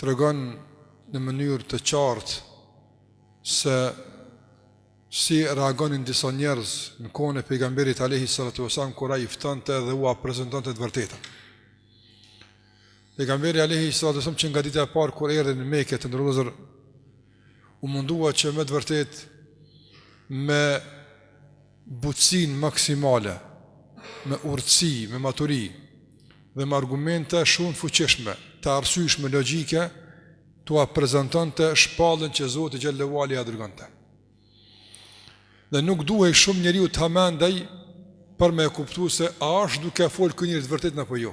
tregon në mënyrë të qartë se si reagonin disa njerëz në kohën e pejgamberit alayhi salatu wasallam kur ai ftonte dhe ua prezantonte të vërtetën. Pejgamberi alayhi salatu wasallam që nga dita e parë kur erdhi në Mekë të nderuar vëllezër u mundua që me të vërtetë me butësinë maksimale, me urtësi, me maturi dhe me argumente shumë të fuqishme, të arsyeshme logjike, t'ua prezantonte shpalljen që Zoti xhele ue ala ia dërgonte. Dhe nuk duhej shumë njeriu të hamendej për me e kuptu se a është duke fol ky njeri të vërtetën apo jo.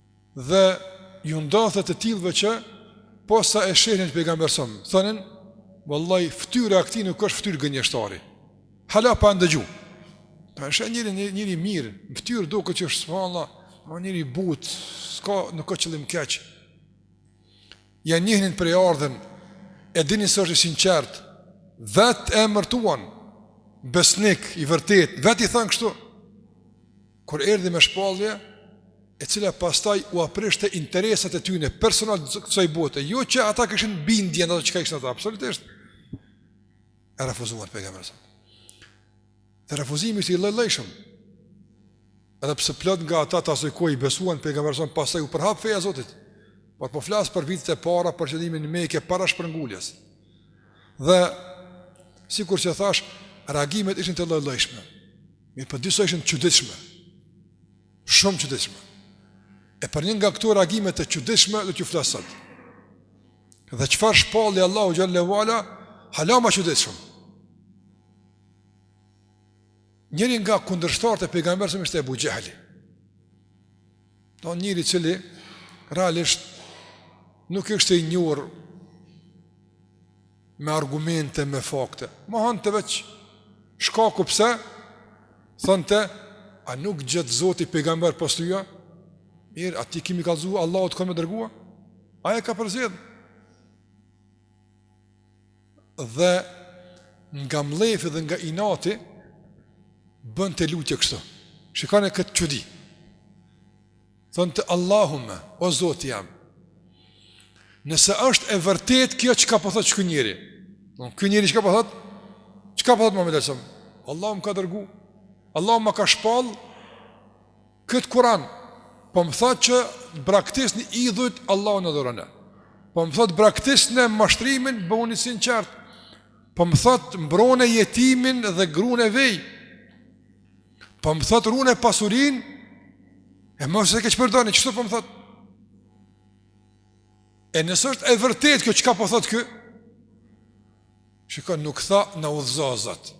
Dhe iu ndodhte të tillëve që posa e shihnin pejgamberin alayhi salam, thonin, "Wallahi fytyra e këtij nuk është fytyrë gënjeshtari." Hala pa ndëgju. Po është njeri, njeri i mirë, në fytyrë duket që është subhanallahu, ma njeri i butë, s'ka nuk ka qëllim të keq. Ia njihnin prejardhjen, e dinin se është i sinqertë. Vetë e emërtuan besnik i vërtetë, vetë i thanë kështu. Kur erdhi me shpallje, e cila pastaj ua prishte interesat e tyne personale të kësaj bote, jo që ata kishin bindje në ato çka ishin ata, absolutisht, e refuzuan pejgamberin alayhi salam. Dhe refuzimi ishte i llojllojshëm, edhe pse plot nga ata të asaj kohe i besuan pejgamberit alayhi salam, pastaj u përhap feja e Zotit, por po flas për vitet e para për qëndrimin në Mekë para shpërnguljes. Dhe, sikur që thashë, reagimet ishin të llojllojshme, Mirëpo disa ishin të çuditshme, shumë të çuditshme. E për një nga këto reagime të çuditshme do t'ju flas sot. Dhe çfarë shpalli Allahu xhele ue ala, hala ma çuditshëm. Njëri nga kundërshtarët e pejgamberit alayhi salam ishte Ebu Xhehli. Domethënë njeri i cili realisht nuk ishte i njohur me argumente, me fakte. Mohonte veç shkaku pse thonte, a nuk gjet Zoti pejgamber pos ty a, mirë, a ti ke me i kallzu Allahut kënd me dërgu a, Ai e ka përzgjedh. Dhe nga mllefi dhe nga inati, bënte lutje kështu. Shikone këtë çudi. Thonte Allahumme, o Zoti jem, nëse është e vërtetë kjo çka po thotë ky njeri, ky njeri çka po thotë, çka po thotë Muhammedi alayhi salam, Allahu më ka dërgu, Allahu ma ka shpall këtë Kuran, po më thotë që braktisni idhujt, Allahun adhurone, po më thotë braktisne mashtrimin bëhuni të sinqertë, po më thotë mbrone jetimin dhe grun e vejë, Po më thot rune pasurinë E mos e keqpërdorni Qështu po më thot E nëse është e vërtet kjo Çka po thot ky Shikon nuk tha na udhëzo o zot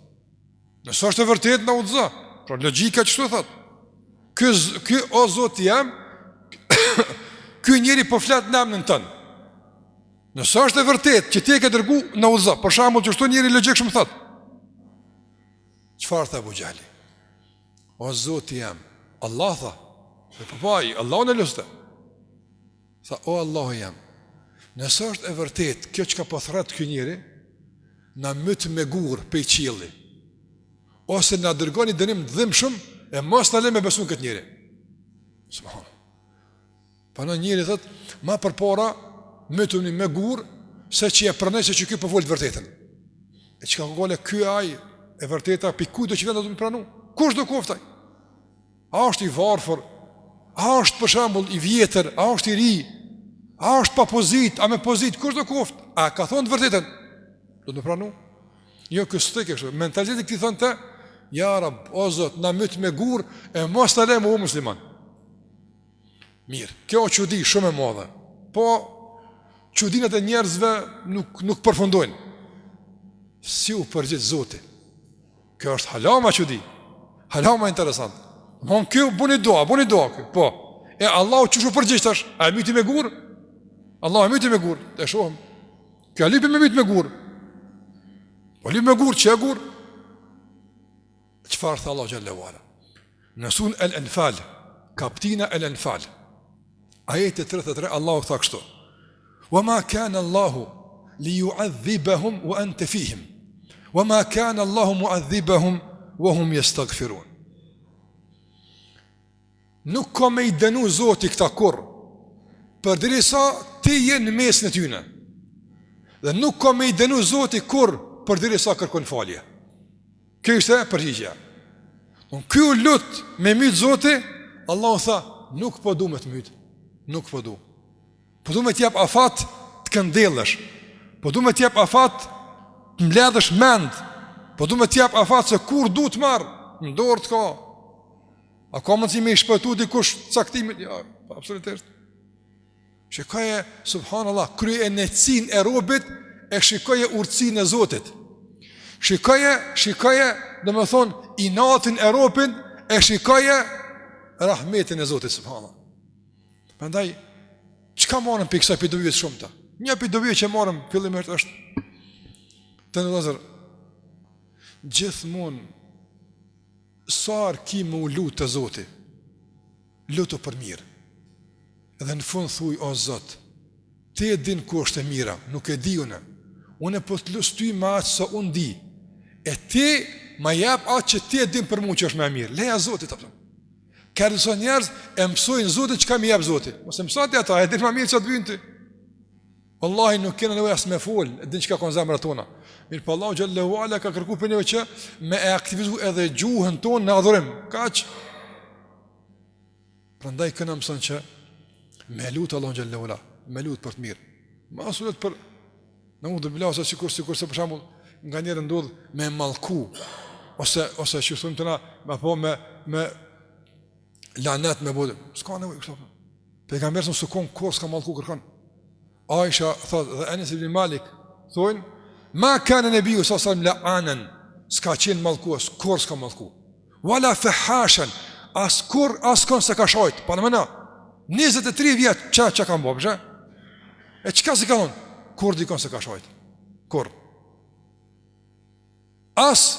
Nëse është e vërtet na udhëzo Po logjika qështu thot Ky, ky o zoti jam Ky njeri po flet në emnin ton Nëse është e vërtet që ti e ke dërgu na udhëzo Për shembull qështu njeri i logjikshëm thot Çfarë tha Ebu Xhehli? O zoti jam, Allah tha, dhe prap ai, Allahun e luste. Tha, o Allahu jam, nëse është e vërtet, kjo çka po thrret ky njeri, na myt me gurë pej qielli, ose na dërgo ni dënim të dhimshëm, e mos na le me besu këtë njeri. Subhan Pra një njeri thot, ma përpara mytëm me gur se që e pranoj se që ky po fol të vërtetën. E çka ka gale ky ai e vërteta pej kujdo që vjen duhet me pranu? Kushdo koft ai? A është i varfër? A është për shembull i vjetër? A është i ri? A është pa pozit, a me pozit, kushdo koft? A ka thonë të vërtetën? Duhet me pranu? Jo kështë të kështë, mentaliteti i këtij thotë, ja rab, o zot, na myt me gur, e mos na le me u musliman. Mirë, kjo o çudi shumë e madhe, po çudinat e njerëzve nuk, nuk përfundojnë. Si u përgjigj zoti? Kjo është hala ma çudi, hala ma interesant. Mon ky, boni dua, boni dua, ky. po. E Allahu qysh u përgjigj tash, a e myti me gurë? Allahu e myti me gurë, e shohim. Ky e lypi me myt me gurë. Po lypi me gurë, qe gurë? Çfarë tha Allahu xhel-le ve Në suren el enfal, kaptina el enfal, ajeti 33, Allahu tha kështu, Wa ma kana Allahu li juadhibahum wa ente fihim, wa ma kana Allahu muadhibahum wa hum jestagfirun. Nuk ka me i denu zoti këta kurrë, përderisa ti je në mesin e tyne, dhe nuk ka me i denu zoti kurrë, përderisa kërkojnë falje. Kjo ishte përgjigja. Mon ky u lut me myt zoti, Allahu tha, nuk po du me të myt, nuk po du. Po du me t'jap afat të këndellesh, po du me t'jap afat të mbledhësh mend, po du me t'jap afat se kur du të marr, në dorë të kam. A ka mundësi me i shpëtu dikush caktimit? Jo, absolutisht. Shikoje subhanallahu kryeneçësinë e robit e shikoje urtësinë e Zotit. Shikoje, shikoje, domethënë inatin e robit e shikoje rahmetin e Zotit subhanallahu. Prandaj çka marrim prej kësaj prej dobive të shumta. Një prej dobive që marrim fillimisht është të nderuar vëllezër gjithmonë sa herë ki me u lut te Zoti. lutu për mirë dhe në fund thuj o Zot ti e din ku është e mira nuk e di unë unë po të lus ty me atë sa unë di e ti ma jep atë që ti e din për mua që është më e mirë leja Zotit a kupton. Ka disa njerëz e mësojnë Zotit çka me i jep Zoti. Mos e mëso ti atë, e din më mirë çka të bën ty. Wallahi nuk kena nevojë as me fol, e din çka kanë zemrat tona. Mirë, po Allahu xhelle ve ala ka kërku prej neve që me e aktivizu edhe gjuhën tonë në adhurim. Kaq? Prandaj kjo na mëson që me lut Allahun xhelle ve ala, me lut për të mirë. Mos u lut për në mund të blasa sikur sikur se për shembull nganjëherë ndodh me mallku ose ose qysh thonë te na, apo me me lanet me botë. S'ka nevojë kështu. Pejgamberi s.a.s. kurrë s'ka mallku kërkon. Aisha thot dhe Enes ibn Malik thonë ma kane nebiju s.a.s. laanen s'ka qenë mallkues kurrë s'ka mallku. Wala fahashan askurrë askon s'e ka shajt. Paramendo. 23 vjet çka çka i kanë bo. E çka s'i kanë thonë? Kurrë dikon s'e ka shajt. Kurrë as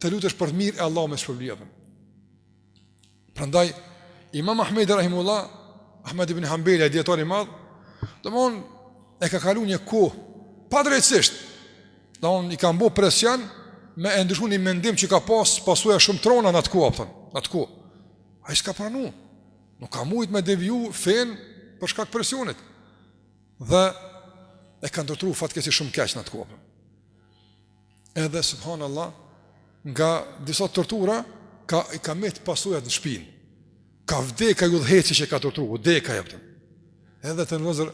Të lutesh për të mirë e Allah me të shpërblejt. Prandaj, imam Ahmedi Rahimullah, Ahmed ibn Hanbeli, dijetar i madh, domethënë e ka kalu një kohë, padrejtësisht, domethënë i kanë bo presion, me e ndryshu një mendim që ka pas, pasuja shumë trona në atë kohë, a kupton, në atë kohë. Ai s'ka pranu, nuk ka mujt me deviju fenë për shkak presionit. Dhe e kanë torturu fatkeqësisht shumë keq në atë kohë, apëton. Edhe subhanallah nga disa tortura ka i ka mbet pasojat në shpinë. Ka vdek ai udhëheqësi që e ka torturu, vdek, a kupton. Edhe të nderuar vëllezër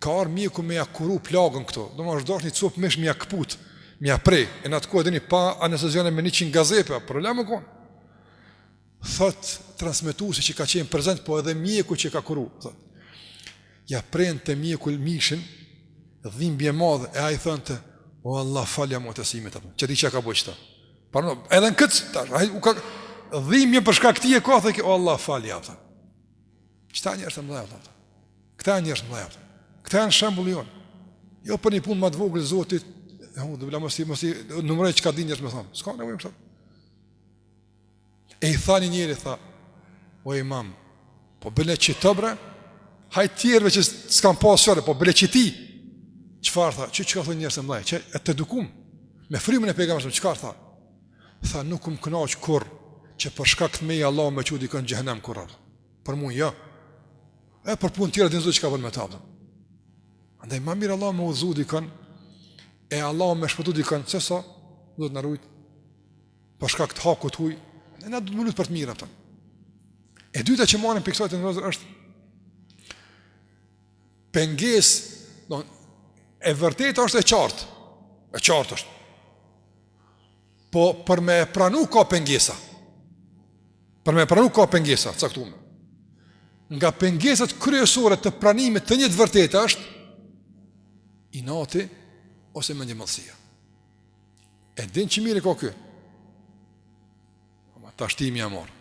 ka ardh mjeku me ja kuru plagën këtu. Domethënë u dasht një copë mish me ja kput, me ja prej. E n'atë kohë e dini pa anestezion me 100 gazepa, problem u kon. thotë transmetuesi që ka qenë prezent, po edhe mjeku që ka kuru, thotë, ja prente mjeku atë mishin, dhimbje madhe, e ai thoshte, o Allah, falja Mutesimit, këtij që ka bo qeta. Paramendo, edhe në këtë, tash, ai ka, dhimbje për shkak këtij e ka, thotë, o Allah, falja, thotë. Këta njerëz të mdhaj, thotë. Këta njerëz të mdhaj, Këta janë shembul jonë. Jo për një punë më të vogël zotit, e hu, dhe bila mos i, mos i, numroj çka din njerëzit me thonë. S'ka nevojë, thotë. E i tha një njëri, tha, o imam, po bële që të bre, haj tjerve që s'kam pas qëre, po bële që ti, çfar tha, që çka thanë njerëzit e mdhaj, që të edukum, me frymën e Pejgamberit, çka tha, tha, nuk më knaq kurrë, që për shkak të meje Allahu me çu dikënd xhehenem kurrë, për mu, ja, jo. e për pun tjera din Zoti çka bën me ta, dhe. Andaj, ma mirë Allah me udhëzu dikënd, e Allah me shpëtu dikënd, që sa, do të në rujtë, për shkak të hakut huaj, ne na duhet m'u lut për të mirën atë. E dyta që marrim pi kësaj është pengesa, e vërteta është e qartë. E qartë është. Po për me pranu ka pengesa. Për me pranu ka pengesa, caktume. Nga pengesat kryesore të pranimit të një të vërtetë është inati ose mendjemadhsia. E din që mirë e ka kjo Ta shtimi e marë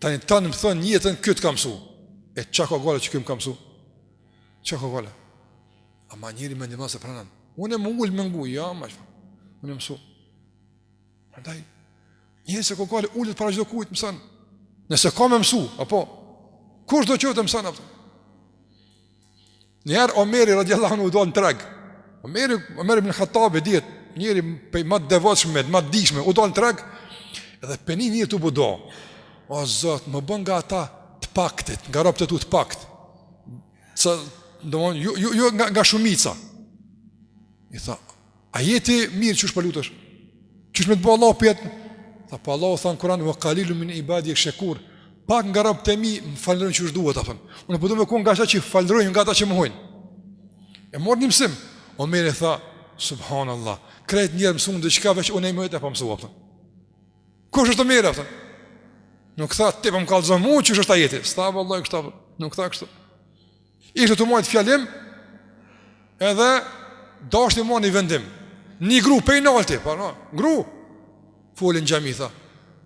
Ta një tanë më thënë njëtën këtë kam su E çka ka gajle që këmë kam su Çka ka gajle Ama njeri mendjemadhsia pranon Unë me u ul me ngu Ja ma që Unë me msu Andaj Njeri s'e ka gajle ulet para çdokujt mëson Nëse ka me mësu Apo Kushdo qoftë mëson Apo Njëherë Omeri radiallahu anhu u do në treg Omeri, Omeri bin Khattabi djetë Njëri pej ma të devotshme, ma të dishme U do në treg Edhe pe nin njeri tu bu dua O Zot, më bën nga ata të paktit Nga robt e tu të pakt Së, do më, jo, jo, jo nga, nga shumica I tha, A je ti mirë qysh po lutesh? Qysh me të bëj Allah pjet? Tha po Allahu thon n'Kur'an wa qalilu min ibadi shakur. Pak nga robët e mi më falënderojn qysh duhet apo. Unë po do me kon nga ata që falënderojnë jo nga ata që mohojn. E mor një mësim. Omeri tha subhanallah. Krejt njerëzit mësuan diçka veç unë met i pamësuar apo. Kush është Omer apo? Nuk tha ti po më kallzon mua qysh është ajeti. S'tha vallahi kështu. Nuk tha kështu. Ishte tu majt fjalim Edhe deshti me marr një vendim Një gru pej nalti pa, no, Gru fol n'xhami tha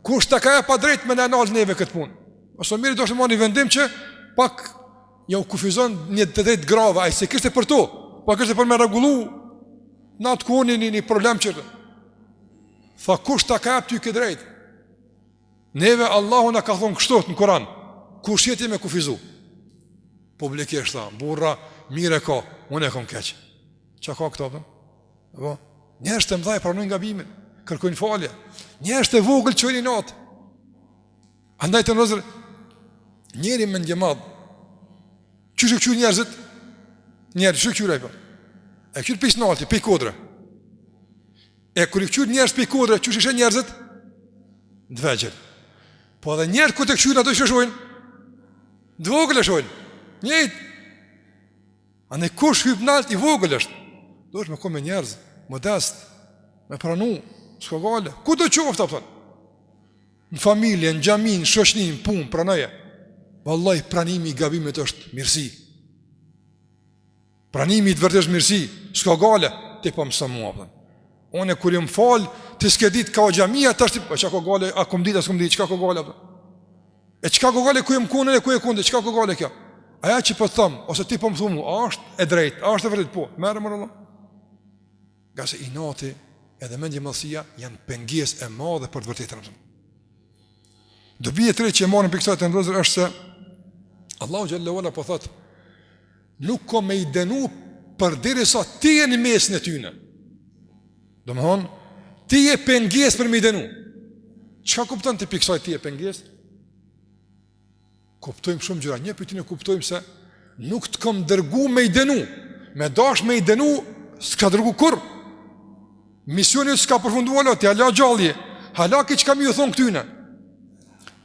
Kush ta ka jep drejt me na nalt neve këtë pun Se Omeri deshti me marr një vendim që Pak Ja u kufizon një të drejt grave Ai s'e kishte për to Po kishte për me rregullu Në atë kohë një, një, një problem që Tha kush ta ka jep ty këtë drejt Neve Allahu na ka thonë kështu në Kur'an. Kush je ti me kufizu? Publikisht tha, burra, mirë e ka, unë e kam keq. Çka ka këto? Po, njerëz të mëdhaj pranojnë gabimin, kërkojnë falje. Njerëz të vogël çojnë inat. Andaj të nderuar njeri mendjemadh. Qysh i kqyr njerëzit? Njerëz qysh i kqyr apo. E kqyr pi s'nalti, pi kodre. E kur i kqyr njerz pi kodre, qysh i sheh njerzit? T'vegjël. Po edhe njerz kur të kqyrin ata qysh shohin? T'vogël e shojnë. Njëjt. Ani kush hyp nalt i vogël është? Duhesh me kon, njerëz, modest, me pranu, s'ko gajle. Ku do qoftë, a kupton? Në familje, në xhami, në shoqni, n'punë, pranoje. Vallaj, pranimi i gabimit është mirësi. Pranimi i të vërtetës është mirësi, s'ka gajle, ti po m'mëson mua apo. Unë kur jam fal, ti s'ke ditë ka xhamia tash ti po çka ka gajle, a kum ditë a s'kum ditë çka ka gajle apo. E çka ka gajle ku jam konë e ku je konë, çka ka gajle kjo. Ajo që po thom, ose ti po më thu mu, a është e drejtë, a është e vërtetë po, merre vlla. Ngase inati edhe mendjemadhësia janë pengesë e madhe për të vërtetën a kupton. Dobia tre që e marrim prej kësaj të nderuar vllezër është se Allahu xhel-le ve ala po thot nuk ka me i denu përderisa ti je në mesin e tyne. Domethonë, ti je pengesë për me i denu. Çka kupton ti pi ksaj ti je pengesë? Kuptojmë shumë gjëra, një prej tyne kuptojmë se nuk të kam dërgu me i denu. Me dash me i denu, s't'kisha dërgu kurrë. Misioni s'ka përfunduar hala, je hala gjallë. Hala ki çka me ju thon këtyne.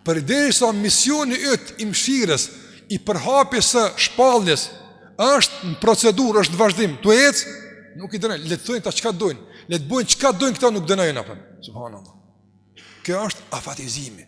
Përderisa misioni yt i mshirës, i përhapjes së shpalljes është në procedurë, është në vazhdim. Tu ec, nuk i dënoj, le të thonë kta çka dojn. Le të bëjnë çka dojn këta nuk dënojnë apo. Subhanallahu. Kjo është afatizimi.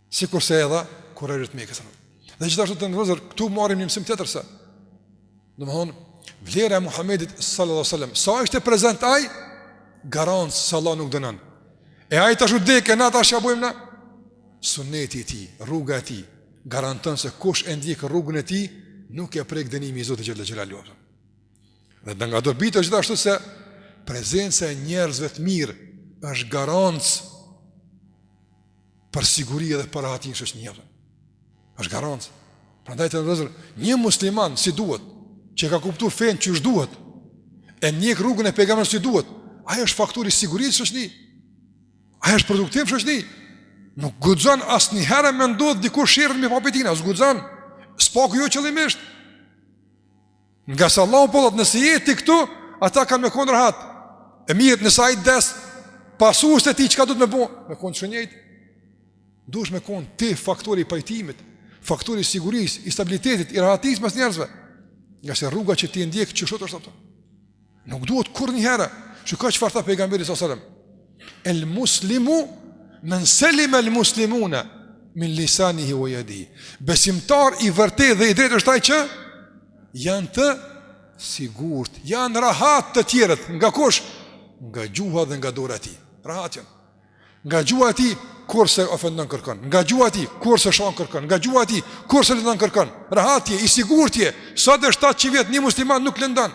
Sikurse edhe kurejshët e Mekës. Dhe gjithashtu të nderuar vllezër, këtu marrim një mësim tjetër se domthon vlera e Muhamedit sallallahu alaihi wasallam, sa ishte prezent ai garancë se Allah nuk dënon. E ai tash vdek e na tash çka bëjmë na? Sunneti i tij, rruga e tij garanton se kush e ndjek rrugën e tij nuk e prek dënimi i Zotit xhel-le xhelaluhu. Dhe dhe nga dobit është gjithashtu se prezenca e njerëzve të mirë është garancë për siguri edhe për rahati n'shoqni a kupton. Është garancë. Prandaj të nderuar vllezër një musliman si duhet, që e ka kuptuar fenë qysh duhet, e njek rrugën e pejgamberit si duhet. Ai është faktor i sigurisë n'shoqni. Ai është produktiv n'shoqni. Nuk guxon asnjëherë me i ndodh dikujt sherri me pa pi tina, s'guxon. Së paku jo qëllimisht. Ngase Allahu po thot nëse je ti këtu, ata kanë me kon rahat. E mirë, nëse ai des pasuesit e tij çka duhet me bo? Me kon njëjt. Duhesh me kon ti faktori i pajtimit, faktori i sigurisë, i stabilitetit, i rahatisë mes njerëzve. Ngase rruga që ti e ndjek qashtu është apo. Nuk duhet kurrë njëherë. Shiko çfarë tha pejgamberi salallahu alejhi ve selem, el muslimu, men selime el muslimune, min lisanihi ve jedihi, besimtar i vërtetë dhe i drejt është aj që, janë të sigurt, janë rahat të tjerët, nga kush? Nga gjuha dhe nga dora e tij, rahat janë. Nga gjuha e tij kurrë s'e ofendon kërkon. Nga gjuha e tij kurrë s'e shan kërkon. Nga gjuha e tij kurrë s'e lëndon kërkon. Rahat je, i sigurt je. Sa të 700 vjet një musliman nuk lëndon.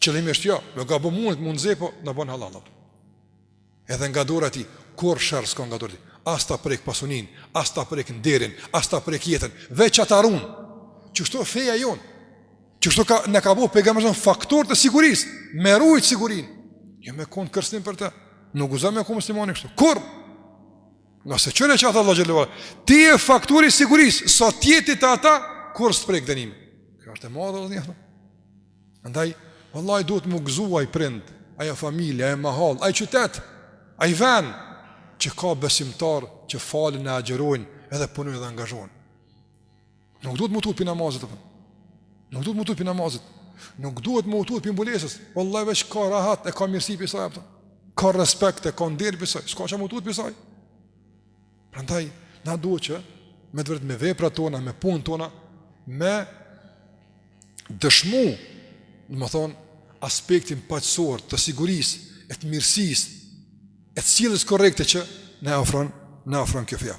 Qëllimisht jo, me gabu mund të mundze po na bën halal. Edhe nga dora e tij kurrë sherr s'ka nga dora e tij. As ta prek pasunin, as ta prek nderin, as ta prek jetën, veç ta run. Qështu feja jonë. Qështu ka, na ka bo pejgamberi sëmë faktor të sigurisë, me rujtë sigurinë, jo me konë kërcnim për të, nuk guxon me kon muslimani kështu, kurrë. Ngase qe çë tha Allah xhele ve ala, ti je faktor i sigurisë, sa sa t'je ti te ata, kurrë s'i prek dënimi? Kjo është e madhe dhe njëhë, ndaj, vallahi duhet me u gëzu ai prind, ajo familje, ajo mahallë, ai qytet, ai ven, që ka besimtar që falen e agjerojnë edhe punojnë dhe angazhohen. Nuk duhet me u tutë pi namazit, apë. Nuk duhet me u tutë pi namazit. Nuk duhet me u tutë pi mbulesës. Valla veç ka rahat e ka mirësi pi saj, apë. Ka respekt e ka nder pi saj. S'ka ça me u tutë pi saj. Prandaj, na duhet që me të vërtetë me veprat tona, me punën tona, me dëshmu, domethënë, aspektin paqësor të sigurisë, e të mirësisë, e të sjelljes korrekte që na ofron, na ofron kjo fe.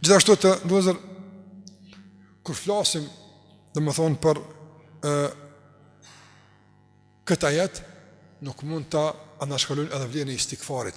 Gjithashtu vllezër kur flasim, domethënë për ë këtë ajet nuk mund ta anashkalojmë edhe vlerën e istigfarit.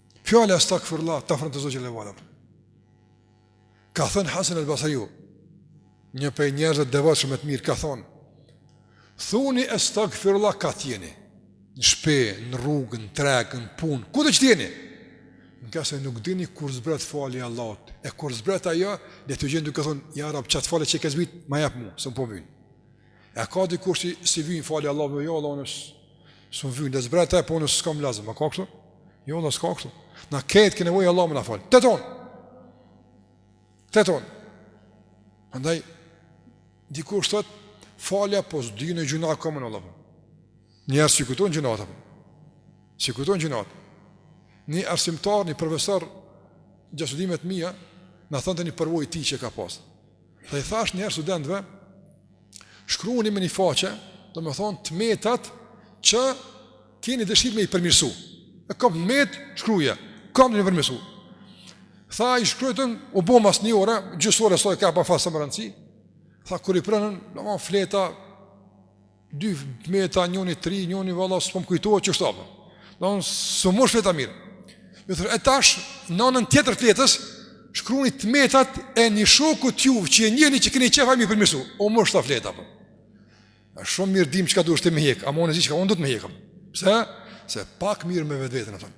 Fjala astaghfirullah t'afron te Zoti xhele ve ala. Ka thënë Hasan al-Basriu, një prej njerëzve të devotshëm të mirë ka thënë: Thuni astaghfirullah ka t'jeni. Në shpi, në rrugë, në treg, në punë, kudo të jeni. Ngase nuk dini kur zbret falja e Allahut. E kur zbret ajo, le të gjen duke thënë: Ya Rabb, qat falje që ke zbrit, ma jap mua, se m'po vyn. E ka dikush që s'i vyn falja e Allahut, jo vallah mu s'më vyn, le t'zbret e po unë s'kam lazëm, a ka kështu? Jo, vallah s'ka kështu. Na krejt kena nevojë Allah me na falë. Të tanë. Të tanë. Andaj, dikush thot, falja po s'di a gjyna kom, vallah. Njeri s'i kujton gjynahet. S'i kujton gjynahet. Një arsimtar, një profesor, gjatë studimeve t'mija, në thënë të një përvojë t'tij që ka pasë. Tha, i thash njëherë studentëve, shkruuni me një faqe, domethënë të metat që keni dëshirë me i përmirësu. E kom një t'metë, shkruje, kom me e përmirësu. Tha i shkrujtën, u bo mas një ore, gjysë ore sa ka, pa, s'ka shumë rëndësi. Tha kur i prunën, n'ato fleta, Dy t'meta, njoni tri, njoni valla, s'po më kujtohet qështu. S'u mush fleta mirë. Thotë, e tash, në anën tjetër fletës, shkruni të metat e një shoku të juve që e njihni që keni qef me i përmirësu. U mush fleta, për. Po. shumë mirë dim çka duhet ti me hjekë, ama nuk di çka unë duhet me hjekë. Pse? Se pak merremi me vetveten tonë.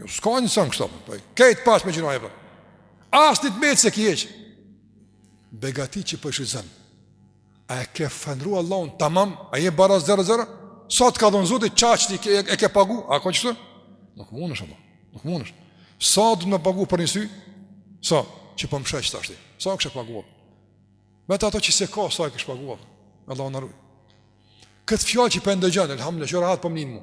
Jo, s'ka një sen kështu, po, krejt pas me gjynahe, po. Asnjë të metë s'e ke hiç. Begati që po i shijon. A e ke falënderu Allahun tamam, a je baras zero zero? Sa të ka dhënë Zoti, qaq ti e ke pagu? A ka qështu? Nuk mundesh, Allah. Nuk mundesh. Sa duhet me pagu për një sy? Sa? Që po më sheh qashtu. Sa kishe pagu? Vete atë që s'e ka, sa e kish pagu? Allahu na rujt. Këtë fjalë që po e ndëgjon, elhamdulillah, që rahat po më nin mu.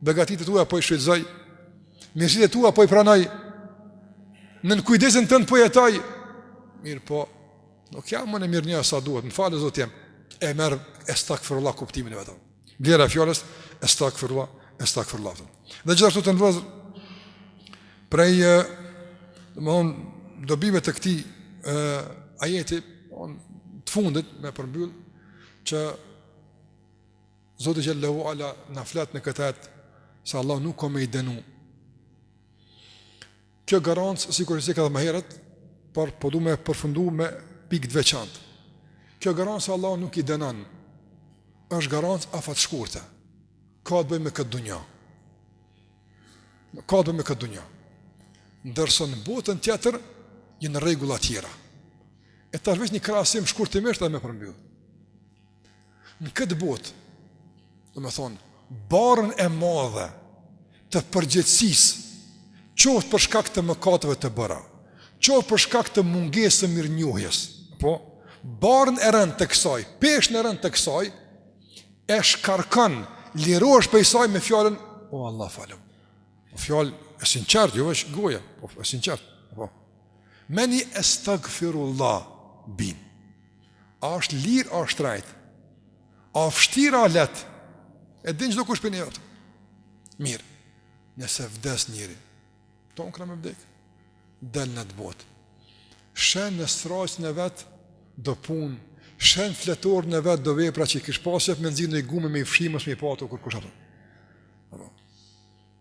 Begatitë e tua po i shfrytëzoj. Mirësitë e tua po i pranoj. Nën kujdesin tënd po jetoj. Mirëpo, nuk jam mirënjohës sa duhet, më fal Zoti jem. E merr estagfirullah kuptimin e vet. Vlera e fjalës estagfirullah, estagfirullah. Dhe gjithashtu të nderuar vëllezër, prej, domethonë, dobive të këtij ajeti, të fundit me përmbyllë, që Zoti xhel-le ve ala na flet në këtë ajet se Allahu nuk ka me i dënu. Kjo garancë sikurse e ceka më herët, por po du me përfundu me pikë të veçantë. Kjo garancë se Allahu nuk i dënon është garancë afatshkurte. Ka të bëjë me këtë dunja. Ka të bëjë me këtë dunja. Ndërsa në botën tjetër janë rregulla të tjera. E tash veç një krahasim shkurtimisht edhe me përmbyll. Në këtë botë, domethonë, barrën e madhe të përgjegjësisë, qoftë për shkak të mëkateve të bëra, qoftë për shkak të mungesë së mirënjohjes, po, barrën e rëndë të kësaj, peshën e rëndë të kësaj, e shkarkon, lirohesh prej saj me fjalën, o Allah falëm, po fjalë e sinqertë, jo veç goja, po e sinqertë, po, me ni estagfirullah, bijnë, A është lirë, a shtrejt? A vështirë, a lehtë? E din çdokush për një atë? Mirë, nëse vdes njeri, tanë kena me vdekë, del n'atë botë. Sheh në strajcën e vet, do punë, sheh fletoren e vet, do vepra që i kish pasë mundësi me ni gumë me i fshi, mos me i pa kërkush, kupton?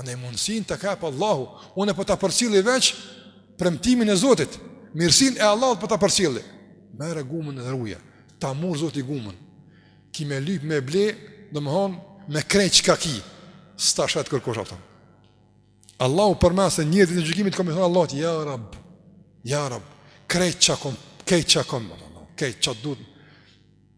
Andaj mundësinë ta jep Allahu, unë po ta përcjelli veç premtimin e Zotit, mirësinë e Allahut po ta përcjelli. Merre gumën dhe ruje, ta murr Zoti gumën, ki me lypë me ble, domethonë me krejt çka ki, s'ta shet kërkush, a kupton. Allahu përmend se njerëzit ditën e gjykimit kanë me i thonë Allahut, ja rab, ja rab, krejt çka kom, krejt çka kom, krejt çka të dush,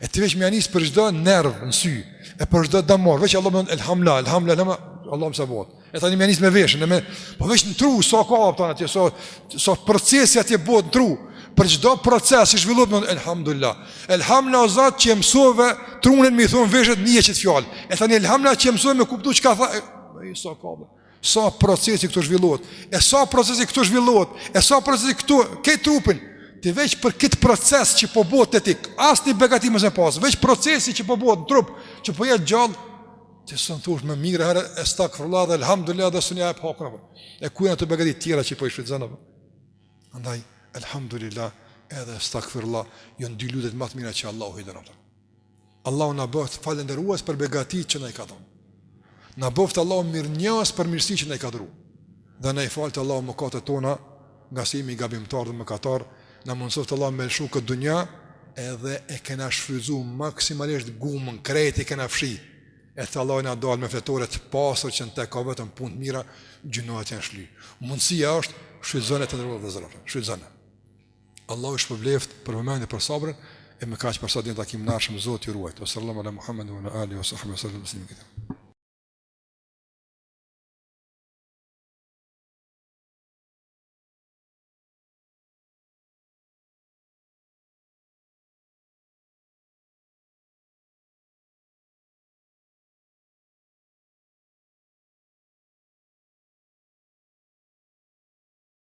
E ti veç me nis për çdo nerv në sy, e për çdo damar, veç Allah me thon elhamdulilah, elhamdulilah, elhamdulilah, Allah me sa bot. E tani me nis me veshin, me po veç në tru sa ka ato atje, sa sa procese atje bëhet në tru. Për çdo proces që zhvillohet me elhamdulilah. Elhamdulilah o Zot që mësove trunin me thon veshit qit fjalë. E tani elhamdulilah që mësove me kuptu çka tha. Ai sa ka. Sa procese këtu zhvillohet, e sa procese këtu zhvillohet, e sa procese këtu, ke trupi, ti veç për këtë proces që po bëhet te ti, asnjë begati mos e pasë, veç procesi që po bëhet në trup, që po jet gjallë, ti si me thonë mijëra herë, estagfirullah dhe elhamdulilah do të ishin pak, e ku janë begatitë tjera që po i shfrytëzon, andaj, elhamdulilah edhe estagfirullah, janë dy lutjet ma të mira që Allahu i dhënë Allahu na bëftë falënderues për begatitë që na i ka dhënë. Na bëftë Allahu mirënjohës për mirësitë që na i ka dhuruar. Dhe na i faltë Allahu mëkatet tona, ngase jemi gabimtarë dhe mëkatarë, na mundësoftë Allahu me lëshu këtë dunja, edhe e kena shfryzu maksimalisht gomën, krejt e kena fshi, e te Allahu me dalë me fletore të pastër që në te ka vetëm punë të mira, gjynahet janë shly. Mundësia është, shfrytëzone të nderuar vëllezër, shfrytëzone. Allahu ju shpërbleftë për vëmendje për sabrin e me kaq për sot deri n'takim t'ardhshëm Zoti ju ruajt. Sallallahu ala Muhammedin wa ala alihi wa sahbihi wa sallam.